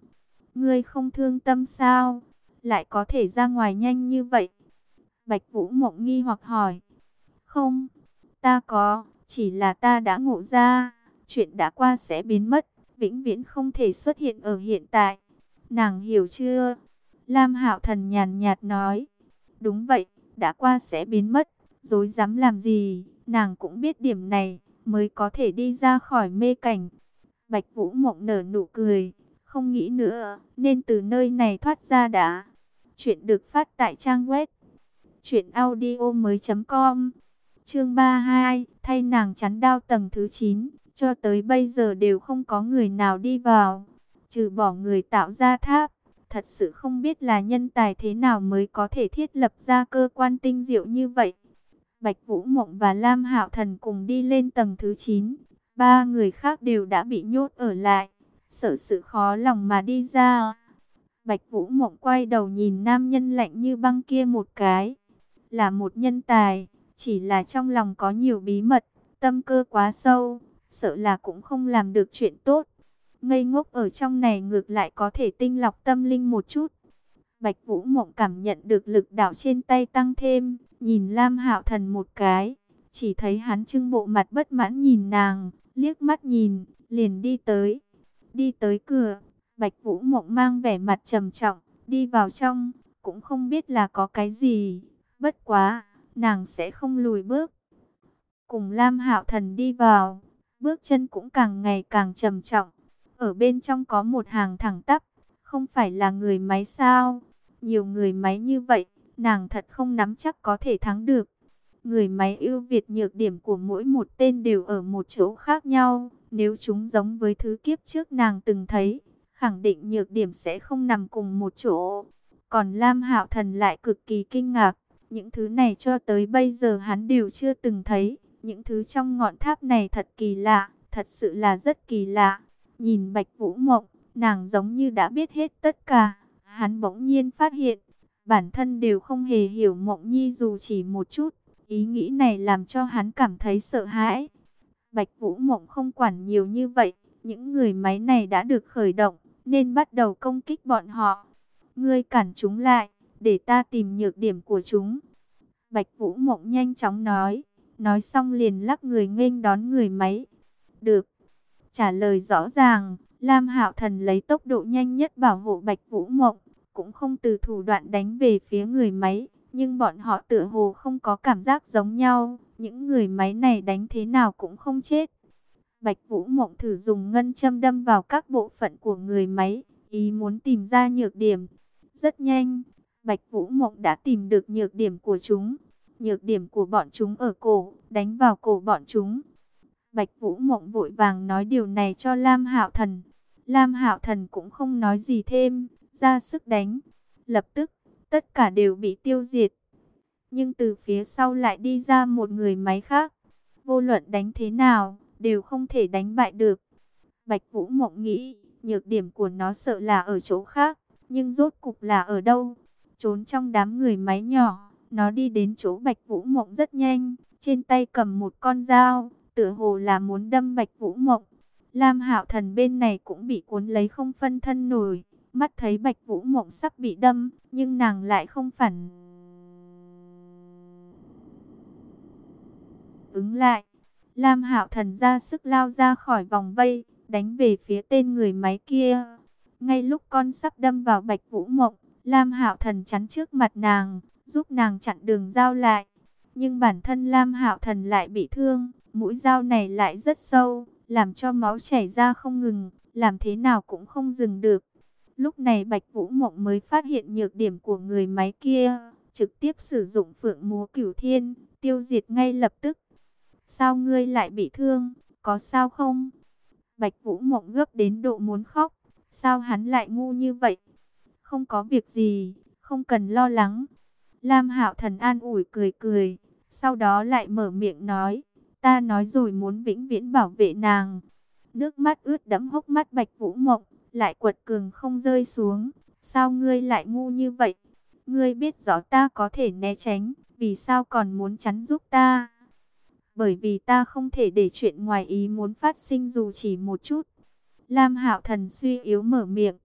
Ngươi không thương tâm sao? Lại có thể ra ngoài nhanh như vậy? Bạch Vũ Mộng nghi hoặc hỏi. Không, ta có, chỉ là ta đã ngộ ra, chuyện đã qua sẽ biến mất, vĩnh viễn không thể xuất hiện ở hiện tại. Nàng hiểu chưa? Lam Hạo Thần nhàn nhạt nói. Đúng vậy, đã qua sẽ biến mất, dối dám làm gì, nàng cũng biết điểm này, mới có thể đi ra khỏi mê cảnh. Bạch Vũ Mộng nở nụ cười, không nghĩ nữa, nên từ nơi này thoát ra đã. Chuyện được phát tại trang web truyệnaudiomoi.com. Chương 32, thay nàng chắn đao tầng thứ 9, cho tới bây giờ đều không có người nào đi vào, trừ bỏ người tạo ra tháp. Thật sự không biết là nhân tài thế nào mới có thể thiết lập ra cơ quan tinh diệu như vậy. Bạch Vũ Mộng và Lam Hạo Thần cùng đi lên tầng thứ 9, ba người khác đều đã bị nhốt ở lại, sợ sự khó lòng mà đi ra. Bạch Vũ Mộng quay đầu nhìn nam nhân lạnh như băng kia một cái, là một nhân tài, chỉ là trong lòng có nhiều bí mật, tâm cơ quá sâu, sợ là cũng không làm được chuyện tốt. Ngây ngốc ở trong này ngược lại có thể tinh lọc tâm linh một chút. Bạch Vũ Mộng cảm nhận được lực đạo trên tay tăng thêm, nhìn Lam Hạo Thần một cái, chỉ thấy hắn trưng bộ mặt bất mãn nhìn nàng, liếc mắt nhìn, liền đi tới. Đi tới cửa, Bạch Vũ Mộng mang vẻ mặt trầm trọng, đi vào trong, cũng không biết là có cái gì, bất quá, nàng sẽ không lùi bước. Cùng Lam Hạo Thần đi vào, bước chân cũng càng ngày càng trầm trọng. Ở bên trong có một hàng thẳng tắp, không phải là người máy sao? Nhiều người máy như vậy, nàng thật không nắm chắc có thể thắng được. Người máy ưu việt nhược điểm của mỗi một tên đều ở một chỗ khác nhau. Nếu chúng giống với thứ kiếp trước nàng từng thấy, khẳng định nhược điểm sẽ không nằm cùng một chỗ. Còn Lam Hạo Thần lại cực kỳ kinh ngạc, những thứ này cho tới bây giờ hắn đều chưa từng thấy. Những thứ trong ngọn tháp này thật kỳ lạ, thật sự là rất kỳ lạ. Nhìn Bạch Vũ Mộng, nàng giống như đã biết hết tất cả. Hắn bỗng nhiên phát hiện, bản thân đều không hề hiểu Mộng Nhi dù chỉ một chút. Ý nghĩ này làm cho hắn cảm thấy sợ hãi. Bạch Vũ Mộng không quản nhiều như vậy, những người máy này đã được khởi động, nên bắt đầu công kích bọn họ. Ngươi cản chúng lại, để ta tìm nhược điểm của chúng. Bạch Vũ Mộng nhanh chóng nói, nói xong liền lắc người nghênh đón người máy. Được, trả lời rõ ràng, Lam Hạo Thần lấy tốc độ nhanh nhất bảo hộ Bạch Vũ Mộng, cũng không từ thủ đoạn đánh về phía người máy, nhưng bọn họ tựa hồ không có cảm giác giống nhau, những người máy này đánh thế nào cũng không chết. Bạch Vũ Mộng thử dùng ngân châm đâm vào các bộ phận của người máy, ý muốn tìm ra nhược điểm. Rất nhanh, Bạch Vũ Mộng đã tìm được nhược điểm của chúng. Nhược điểm của bọn chúng ở cổ, đánh vào cổ bọn chúng. Bạch Vũ Mộng vội vàng nói điều này cho Lam Hạo Thần. Lam Hạo Thần cũng không nói gì thêm, ra sức đánh. Lập tức, tất cả đều bị tiêu diệt. Nhưng từ phía sau lại đi ra một người máy khác. Vô luận đánh thế nào, đều không thể đánh bại được. Bạch Vũ Mộng nghĩ, nhược điểm của nó sợ là ở chỗ khác, nhưng rốt cục là ở đâu? Trốn trong đám người máy nhỏ, nó đi đến chỗ Bạch Vũ Mộng rất nhanh, trên tay cầm một con dao, tựa hồ là muốn đâm Bạch Vũ Mộng. Lam Hạo Thần bên này cũng bị cuốn lấy không phân thân nổi, mắt thấy Bạch Vũ Mộng sắp bị đâm, nhưng nàng lại không phản ứng lại. Lam Hạo Thần ra sức lao ra khỏi vòng vây, đánh về phía tên người máy kia. Ngay lúc con sắp đâm vào Bạch Vũ Mộng, Lam Hạo Thần chắn trước mặt nàng, giúp nàng chặn đường dao lại. Nhưng bản thân Lam Hạo Thần lại bị thương, mũi dao này lại rất sâu, làm cho máu chảy ra không ngừng, làm thế nào cũng không dừng được. Lúc này Bạch Vũ Mộng mới phát hiện nhược điểm của người máy kia, trực tiếp sử dụng Phượng Múa Cửu Thiên, tiêu diệt ngay lập tức. Sao ngươi lại bị thương, có sao không? Bạch Vũ Mộng gấp đến độ muốn khóc, sao hắn lại ngu như vậy? Không có việc gì, không cần lo lắng. Lam Hạo Thần an ủi cười cười, sau đó lại mở miệng nói, ta nói rồi muốn vĩnh viễn bảo vệ nàng. Nước mắt ướt đẫm hốc mắt Bạch Vũ Mộng, lại quật cường không rơi xuống. Sao ngươi lại ngu như vậy? Ngươi biết rõ ta có thể né tránh, vì sao còn muốn chắn giúp ta? Bởi vì ta không thể để chuyện ngoài ý muốn phát sinh dù chỉ một chút. Lam Hạo Thần suy yếu mở miệng.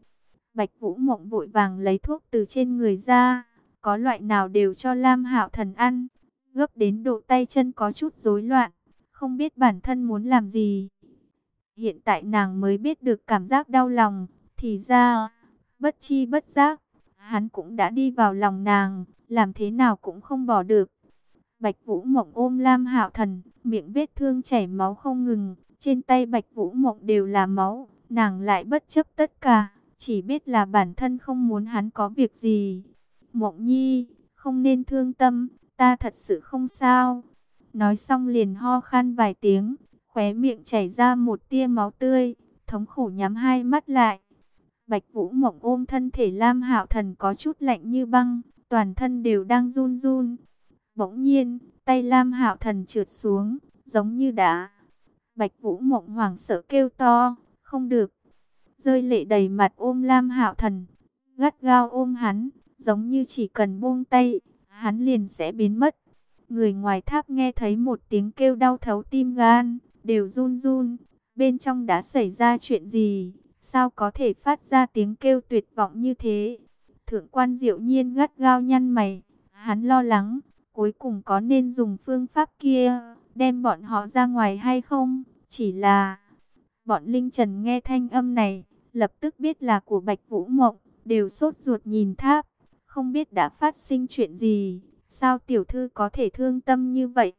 Bạch Vũ Mộng vội vàng lấy thuốc từ trên người ra, có loại nào đều cho Lam Hạo Thần ăn, gấp đến độ tay chân có chút rối loạn, không biết bản thân muốn làm gì. Hiện tại nàng mới biết được cảm giác đau lòng, thì ra, bất chi bất giác, hắn cũng đã đi vào lòng nàng, làm thế nào cũng không bỏ được. Bạch Vũ Mộng ôm Lam Hạo Thần, miệng vết thương chảy máu không ngừng, trên tay Bạch Vũ Mộng đều là máu, nàng lại bất chấp tất cả, chỉ biết là bản thân không muốn hắn có việc gì. Mộng Nhi, không nên thương tâm, ta thật sự không sao. Nói xong liền ho khan vài tiếng, khóe miệng chảy ra một tia máu tươi, thống khổ nhắm hai mắt lại. Bạch Vũ Mộng ôm thân thể Lam Hạo Thần có chút lạnh như băng, toàn thân đều đang run run. Bỗng nhiên, tay Lam Hạo Thần trượt xuống, giống như đá. Bạch Vũ Mộng hoảng sợ kêu to, không được. Rơi lệ đầy mặt ôm Lam Hạo Thần, gắt gao ôm hắn, giống như chỉ cần buông tay, hắn liền sẽ biến mất. Người ngoài tháp nghe thấy một tiếng kêu đau thấu tim gan, đều run run. Bên trong đã xảy ra chuyện gì? Sao có thể phát ra tiếng kêu tuyệt vọng như thế? Thượng quan diệu nhiên gắt gao nhăn mày. Hắn lo lắng, cuối cùng có nên dùng phương pháp kia, đem bọn họ ra ngoài hay không? Chỉ là... Bọn Linh Trần nghe thanh âm này, lập tức biết là của Bạch Vũ Mộng, đều sốt ruột nhìn tháp, không biết đã phát sinh chuyện gì, sao tiểu thư có thể thương tâm như vậy?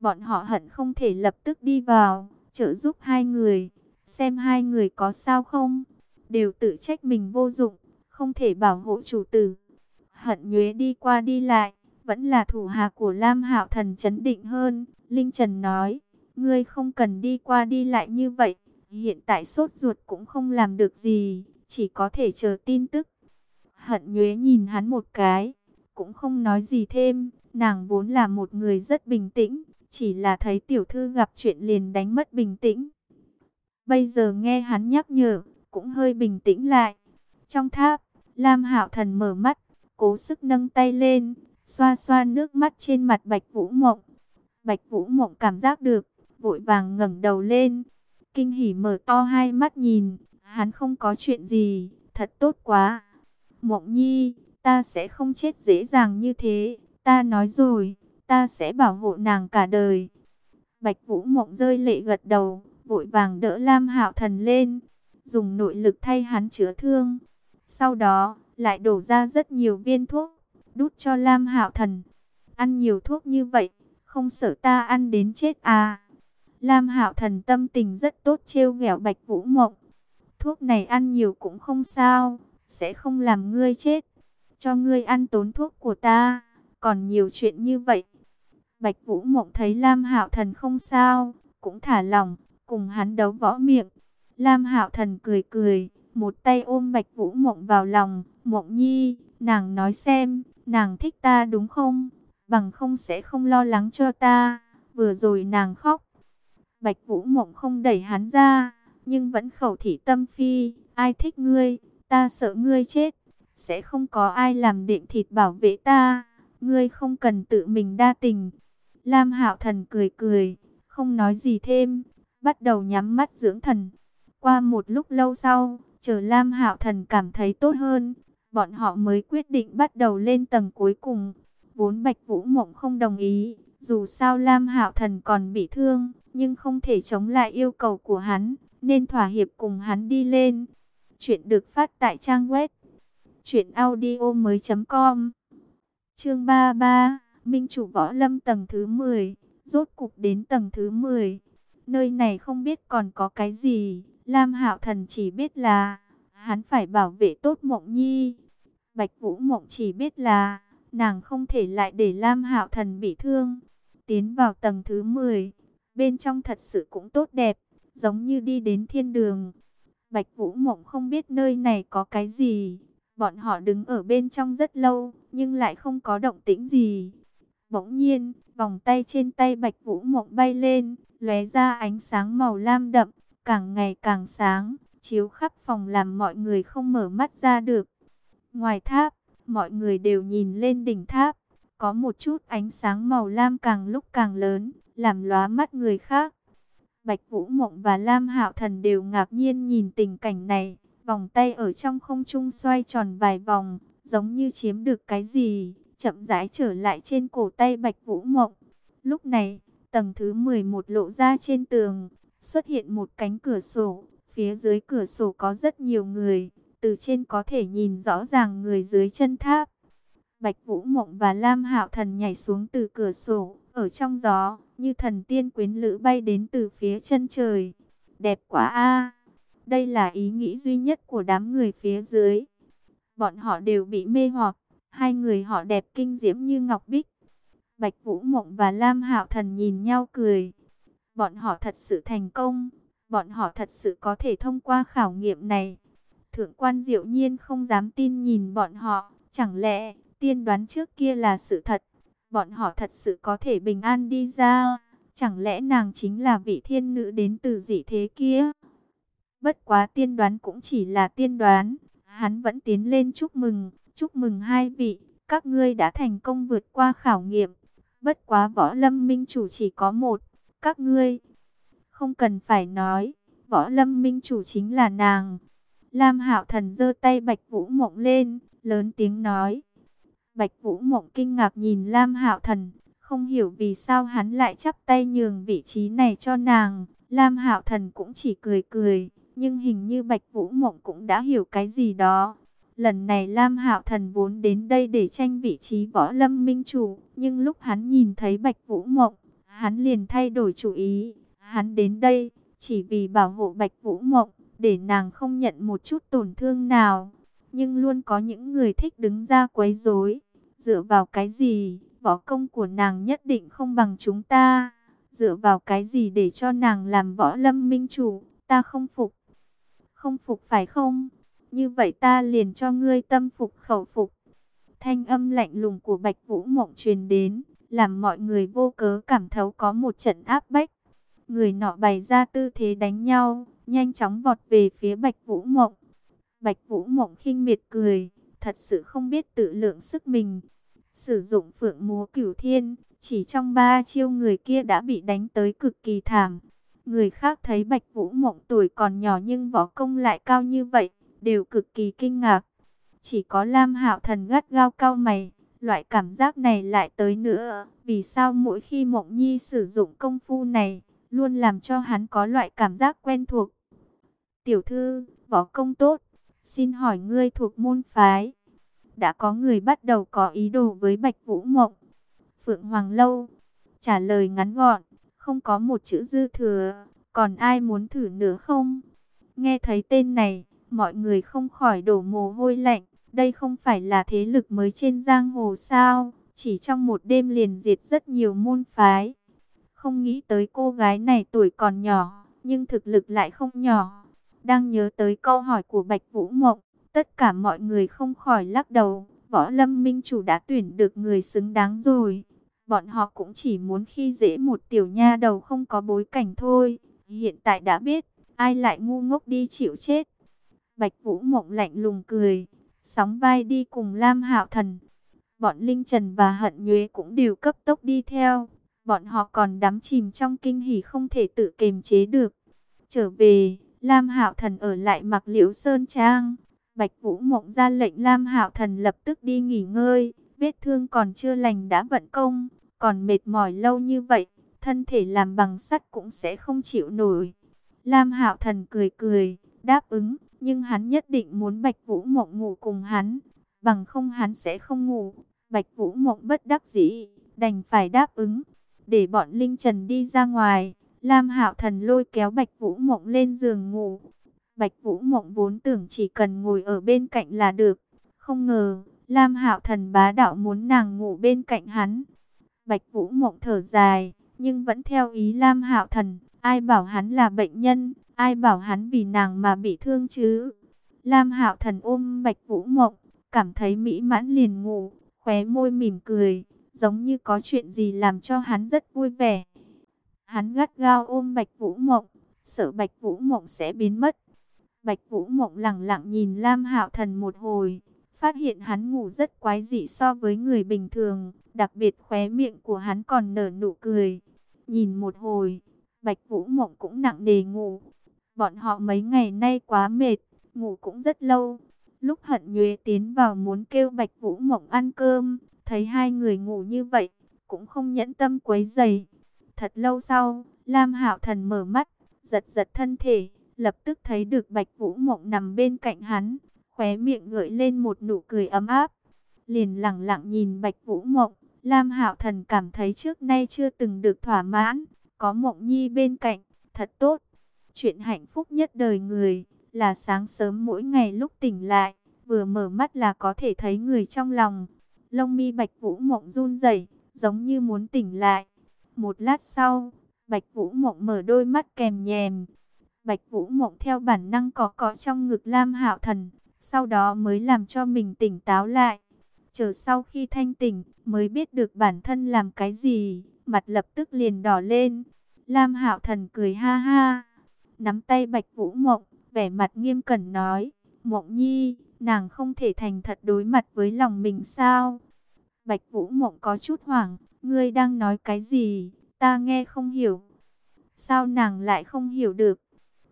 Bọn họ hận không thể lập tức đi vào, trợ giúp hai người, xem hai người có sao không, đều tự trách mình vô dụng, không thể bảo hộ chủ tử. Hận nhuế đi qua đi lại, vẫn là thủ hạ của Lam Hạo Thần chấn định hơn, Linh Trần nói, ngươi không cần đi qua đi lại như vậy, hiện tại sốt ruột cũng không làm được gì, chỉ có thể chờ tin tức. Hận nhuế nhìn hắn một cái, cũng không nói gì thêm, nàng vốn là một người rất bình tĩnh, chỉ là thấy tiểu thư gặp chuyện liền đánh mất bình tĩnh. Bây giờ nghe hắn nhắc nhở, cũng hơi bình tĩnh lại. Trong tháp, Lam Hạo Thần mở mắt, cố sức nâng tay lên, xoa xoa nước mắt trên mặt Bạch Vũ Mộng. Bạch Vũ Mộng cảm giác được, vội vàng ngẩng đầu lên, kinh hỉ mở to hai mắt nhìn, hắn không có chuyện gì, thật tốt quá. Mộng Nhi, ta sẽ không chết dễ dàng như thế, ta nói rồi, ta sẽ bảo hộ nàng cả đời. Bạch Vũ Mộng rơi lệ gật đầu, vội vàng đỡ Lam Hạo Thần lên, dùng nội lực thay hắn chữa thương. Sau đó, lại đổ ra rất nhiều viên thuốc, đút cho Lam Hạo Thần. Ăn nhiều thuốc như vậy, không sợ ta ăn đến chết à? Lam Hạo Thần tâm tình rất tốt trêu ghẹo Bạch Vũ Mộng. Thuốc này ăn nhiều cũng không sao, sẽ không làm ngươi chết. Cho ngươi ăn tốn thuốc của ta, còn nhiều chuyện như vậy. Bạch Vũ Mộng thấy Lam Hạo Thần không sao, cũng thả lòng, cùng hắn đấu võ miệng. Lam Hạo Thần cười cười, một tay ôm Bạch Vũ Mộng vào lòng, "Mộng Nhi, nàng nói xem, nàng thích ta đúng không? Bằng không sẽ không lo lắng cho ta." Vừa rồi nàng khóc. Bạch Vũ Mộng không đẩy hắn ra, nhưng vẫn khẩu thị tâm phi, ai thích ngươi, ta sợ ngươi chết, sẽ không có ai làm đệm thịt bảo vệ ta, ngươi không cần tự mình đa tình. Lam Hạo Thần cười cười, không nói gì thêm, bắt đầu nhắm mắt dưỡng thần. Qua một lúc lâu sau, chờ Lam Hạo Thần cảm thấy tốt hơn, bọn họ mới quyết định bắt đầu lên tầng cuối cùng. Vốn Bạch Vũ Mộng không đồng ý, dù sao Lam Hạo Thần còn bị thương, nhưng không thể chống lại yêu cầu của hắn, nên thỏa hiệp cùng hắn đi lên. Chuyện được phát tại trang web truyệnaudiomoi.com. Chương 33, Minh chủ võ lâm tầng thứ 10, rốt cục đến tầng thứ 10. Nơi này không biết còn có cái gì, Lam Hạo Thần chỉ biết là hắn phải bảo vệ tốt Mộng Nhi. Bạch Vũ Mộng chỉ biết là nàng không thể lại để Lam Hạo Thần bị thương. Tiến vào tầng thứ 10, bên trong thật sự cũng tốt đẹp, giống như đi đến thiên đường. Bạch Vũ Mộng không biết nơi này có cái gì, bọn họ đứng ở bên trong rất lâu, nhưng lại không có động tĩnh gì. Bỗng nhiên, vòng tay trên tay Bạch Vũ Mộng bay lên, lóe ra ánh sáng màu lam đậm, càng ngày càng sáng, chiếu khắp phòng làm mọi người không mở mắt ra được. Ngoài tháp, mọi người đều nhìn lên đỉnh tháp, có một chút ánh sáng màu lam càng lúc càng lớn, làm lóa mắt người khác. Bạch Vũ Mộng và Lam Hạo Thần đều ngạc nhiên nhìn tình cảnh này, vòng tay ở trong không trung xoay tròn vài vòng, giống như chiếm được cái gì, chậm rãi trở lại trên cổ tay Bạch Vũ Mộng. Lúc này, tầng thứ 11 lộ ra trên tường, xuất hiện một cánh cửa sổ, phía dưới cửa sổ có rất nhiều người, từ trên có thể nhìn rõ ràng người dưới chân tháp. Bạch Vũ Mộng và Lam Hạo Thần nhảy xuống từ cửa sổ, ở trong gió, như thần tiên quyến lữ bay đến từ phía chân trời. Đẹp quá a. Đây là ý nghĩ duy nhất của đám người phía dưới. Bọn họ đều bị mê hoặc, hai người họ đẹp kinh diễm như ngọc bích. Bạch Vũ Mộng và Lam Hạo Thần nhìn nhau cười. Bọn họ thật sự thành công, bọn họ thật sự có thể thông qua khảo nghiệm này. Thượng quan Diệu Nhiên không dám tin nhìn bọn họ, chẳng lẽ tiên đoán trước kia là sự thật? Bọn họ thật sự có thể bình an đi ra, chẳng lẽ nàng chính là vị thiên nữ đến từ dị thế kia? Bất quá tiên đoán cũng chỉ là tiên đoán, hắn vẫn tiến lên chúc mừng, chúc mừng hai vị, các ngươi đã thành công vượt qua khảo nghiệm. Bất quá võ lâm minh chủ chỉ có một, các ngươi không cần phải nói, võ lâm minh chủ chính là nàng. Lam Hạo Thần giơ tay Bạch Vũ Mộng lên, lớn tiếng nói. Bạch Vũ Mộng kinh ngạc nhìn Lam Hạo Thần, không hiểu vì sao hắn lại chắp tay nhường vị trí này cho nàng. Lam Hạo Thần cũng chỉ cười cười, nhưng hình như Bạch Vũ Mộng cũng đã hiểu cái gì đó. Lần này Lam Hạo Thần vốn đến đây để tranh vị trí võ lâm minh chủ, nhưng lúc hắn nhìn thấy Bạch Vũ Mộng, hắn liền thay đổi chủ ý. Hắn đến đây chỉ vì bảo hộ Bạch Vũ Mộng, để nàng không nhận một chút tổn thương nào. Nhưng luôn có những người thích đứng ra quấy rối. Dựa vào cái gì, võ công của nàng nhất định không bằng chúng ta. Dựa vào cái gì để cho nàng làm võ lâm minh chủ, ta không phục. Không phục phải không? Như vậy ta liền cho ngươi tâm phục khẩu phục. Thanh âm lạnh lùng của Bạch Vũ Mộng truyền đến, làm mọi người vô cớ cảm thấu có một trận áp bách. Người nọ bày ra tư thế đánh nhau, nhanh chóng vọt về phía Bạch Vũ Mộng. Bạch Vũ Mộng khinh miệt cười, thật sự không biết tự lượng sức mình. Sử dụng phượng múa cửu thiên, chỉ trong ba chiêu người kia đã bị đánh tới cực kỳ thảm. Người khác thấy Bạch Vũ Mộng tuổi còn nhỏ nhưng võ công lại cao như vậy, đều cực kỳ kinh ngạc. Chỉ có Lam Hạo Thần gắt gao cao mày, loại cảm giác này lại tới nữa. Vì sao mỗi khi Mộng Nhi sử dụng công phu này, luôn làm cho hắn có loại cảm giác quen thuộc? Tiểu thư, võ công tốt, xin hỏi ngươi thuộc môn phái. Đã có người bắt đầu có ý đồ với Bạch Vũ Mộng. Phượng Hoàng Lâu trả lời ngắn gọn, không có một chữ dư thừa, còn ai muốn thử nữa không? Nghe thấy tên này, mọi người không khỏi đổ mồ hôi lạnh, đây không phải là thế lực mới trên giang hồ sao, chỉ trong một đêm liền diệt rất nhiều môn phái. Không nghĩ tới cô gái này tuổi còn nhỏ, nhưng thực lực lại không nhỏ. Đang nhớ tới câu hỏi của Bạch Vũ Mộng, tất cả mọi người không khỏi lắc đầu, võ lâm minh chủ đã tuyển được người xứng đáng rồi. Bọn họ cũng chỉ muốn khi dễ một tiểu nha đầu không có bối cảnh thôi. Hiện tại đã biết, ai lại ngu ngốc đi chịu chết. Bạch Vũ Mộng lạnh lùng cười, sóng vai đi cùng Lam Hạo Thần. Bọn Linh Trần và Hận Nhuế cũng đều cấp tốc đi theo. Bọn họ còn đắm chìm trong kinh hỉ không thể tự kiềm chế được. Trở về, Lam Hạo Thần ở lại mặc liễu Sơn Trang. Bạch Vũ Mộng ra lệnh Lam Hạo Thần lập tức đi nghỉ ngơi. Vết thương còn chưa lành đã vận công, còn mệt mỏi lâu như vậy, thân thể làm bằng sắt cũng sẽ không chịu nổi. Lam Hạo Thần cười cười, đáp ứng, nhưng hắn nhất định muốn Bạch Vũ Mộng ngủ cùng hắn, bằng không hắn sẽ không ngủ. Bạch Vũ Mộng bất đắc dĩ, đành phải đáp ứng, để bọn Linh Trần đi ra ngoài. Lam Hạo Thần lôi kéo Bạch Vũ Mộng lên giường ngủ. Bạch Vũ Mộng vốn tưởng chỉ cần ngồi ở bên cạnh là được, không ngờ Lam Hạo Thần bá đạo muốn nàng ngủ bên cạnh hắn. Bạch Vũ Mộng thở dài, nhưng vẫn theo ý Lam Hạo Thần, ai bảo hắn là bệnh nhân, ai bảo hắn vì nàng mà bị thương chứ. Lam Hạo Thần ôm Bạch Vũ Mộng, cảm thấy mỹ mãn liền ngủ, khóe môi mỉm cười, giống như có chuyện gì làm cho hắn rất vui vẻ. Hắn gắt gao ôm Bạch Vũ Mộng, sợ Bạch Vũ Mộng sẽ biến mất. Bạch Vũ Mộng lặng lặng nhìn Lam Hạo Thần một hồi, phát hiện hắn ngủ rất quái dị so với người bình thường, đặc biệt khóe miệng của hắn còn nở nụ cười. Nhìn một hồi, Bạch Vũ Mộng cũng nặng nề ngủ. Bọn họ mấy ngày nay quá mệt, ngủ cũng rất lâu. Lúc Hận Nhuế tiến vào muốn kêu Bạch Vũ Mộng ăn cơm, thấy hai người ngủ như vậy, cũng không nhẫn tâm quấy rầy. Thật lâu sau, Lam Hạo Thần mở mắt, giật giật thân thể, lập tức thấy được Bạch Vũ Mộng nằm bên cạnh hắn, khóe miệng gợi lên một nụ cười ấm áp. Liền lặng lặng nhìn Bạch Vũ Mộng, Lam Hạo Thần cảm thấy trước nay chưa từng được thỏa mãn, có Mộng Nhi bên cạnh, thật tốt. Chuyện hạnh phúc nhất đời người là sáng sớm mỗi ngày lúc tỉnh lại, vừa mở mắt là có thể thấy người trong lòng. Lông mi Bạch Vũ Mộng run rẩy, giống như muốn tỉnh lại. Một lát sau, Bạch Vũ Mộng mở đôi mắt kèm nhèm. Bạch Vũ Mộng theo bản năng có có trong ngực Lam Hạo Thần, sau đó mới làm cho mình tỉnh táo lại. Chờ sau khi thanh tỉnh, mới biết được bản thân làm cái gì, mặt lập tức liền đỏ lên. Lam Hạo Thần cười ha ha, nắm tay Bạch Vũ Mộng, vẻ mặt nghiêm cẩn nói, Mộng Nhi, nàng không thể thành thật đối mặt với lòng mình sao? Bạch Vũ Mộng có chút hoảng, ngươi đang nói cái gì, ta nghe không hiểu. Sao nàng lại không hiểu được?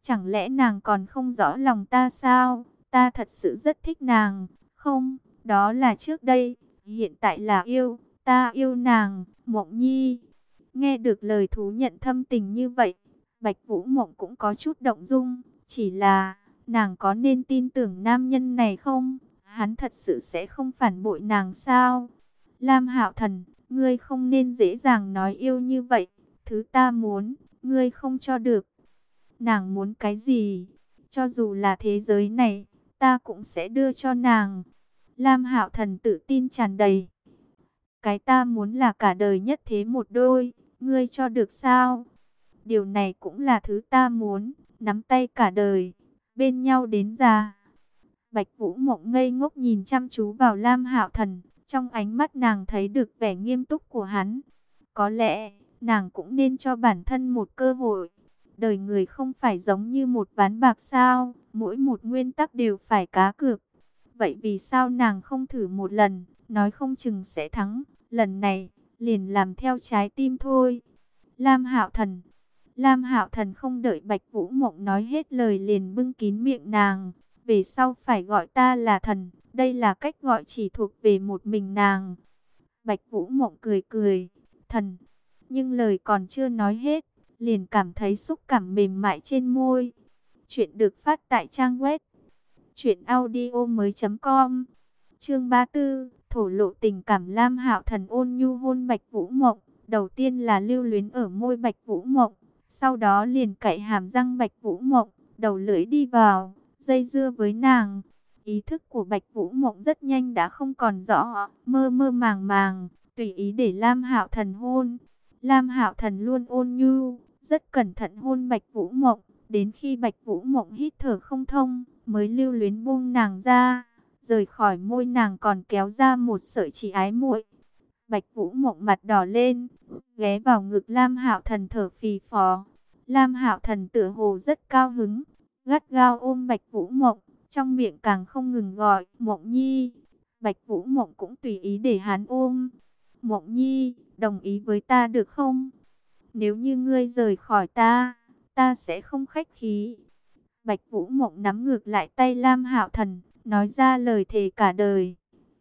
Chẳng lẽ nàng còn không rõ lòng ta sao? Ta thật sự rất thích nàng. Không, đó là trước đây, hiện tại là yêu, ta yêu nàng, Mộng Nhi. Nghe được lời thú nhận thâm tình như vậy, Bạch Vũ Mộng cũng có chút động dung, chỉ là nàng có nên tin tưởng nam nhân này không? Hắn thật sự sẽ không phản bội nàng sao? Lam Hạo Thần, ngươi không nên dễ dàng nói yêu như vậy, thứ ta muốn, ngươi không cho được. Nàng muốn cái gì? Cho dù là thế giới này, ta cũng sẽ đưa cho nàng. Lam Hạo Thần tự tin tràn đầy. Cái ta muốn là cả đời nhất thế một đôi, ngươi cho được sao? Điều này cũng là thứ ta muốn, nắm tay cả đời, bên nhau đến già. Bạch Vũ Mộng ngây ngốc nhìn chăm chú vào Lam Hạo Thần, trong ánh mắt nàng thấy được vẻ nghiêm túc của hắn. Có lẽ, nàng cũng nên cho bản thân một cơ hội. Đời người không phải giống như một ván bạc sao, mỗi một nguyên tắc đều phải cá cược. Vậy vì sao nàng không thử một lần, nói không chừng sẽ thắng, lần này, liền làm theo trái tim thôi. Lam Hạo Thần Lam Hạo Thần không đợi Bạch Vũ Mộng nói hết lời liền bưng kín miệng nàng, về sau phải gọi ta là thần, đây là cách gọi chỉ thuộc về một mình nàng. Bạch Vũ Mộng cười cười, thần, nhưng lời còn chưa nói hết, liền cảm thấy xúc cảm mềm mại trên môi. Chuyện được phát tại trang web truyệnaudiomoi.com. Chương 34, thổ lộ tình cảm Lam Hạo Thần ôn nhu hôn Bạch Vũ Mộng, đầu tiên là lưu luyến ở môi Bạch Vũ Mộng, sau đó liền cạy hàm răng Bạch Vũ Mộng, đầu lưỡi đi vào, dây dưa với nàng. Ý thức của Bạch Vũ Mộng rất nhanh đã không còn rõ, mơ mơ màng màng, tùy ý để Lam Hạo Thần hôn. Lam Hạo Thần luôn ôn nhu, rất cẩn thận hôn Bạch Vũ Mộng, đến khi Bạch Vũ Mộng hít thở không thông, mới lưu luyến buông nàng ra, rời khỏi môi nàng còn kéo ra một sợi chỉ ái muội. Bạch Vũ Mộng mặt đỏ lên, ghé vào ngực Lam Hạo Thần thở phì phò. Lam Hạo Thần tựa hồ rất cao hứng, gắt gao ôm Bạch Vũ Mộng, trong miệng càng không ngừng gọi, "Mộng Nhi." Bạch Vũ Mộng cũng tùy ý để hắn ôm. "Mộng Nhi, đồng ý với ta được không? Nếu như ngươi rời khỏi ta, ta sẽ không khách khí." Bạch Vũ Mộng nắm ngược lại tay Lam Hạo Thần, nói ra lời thề cả đời.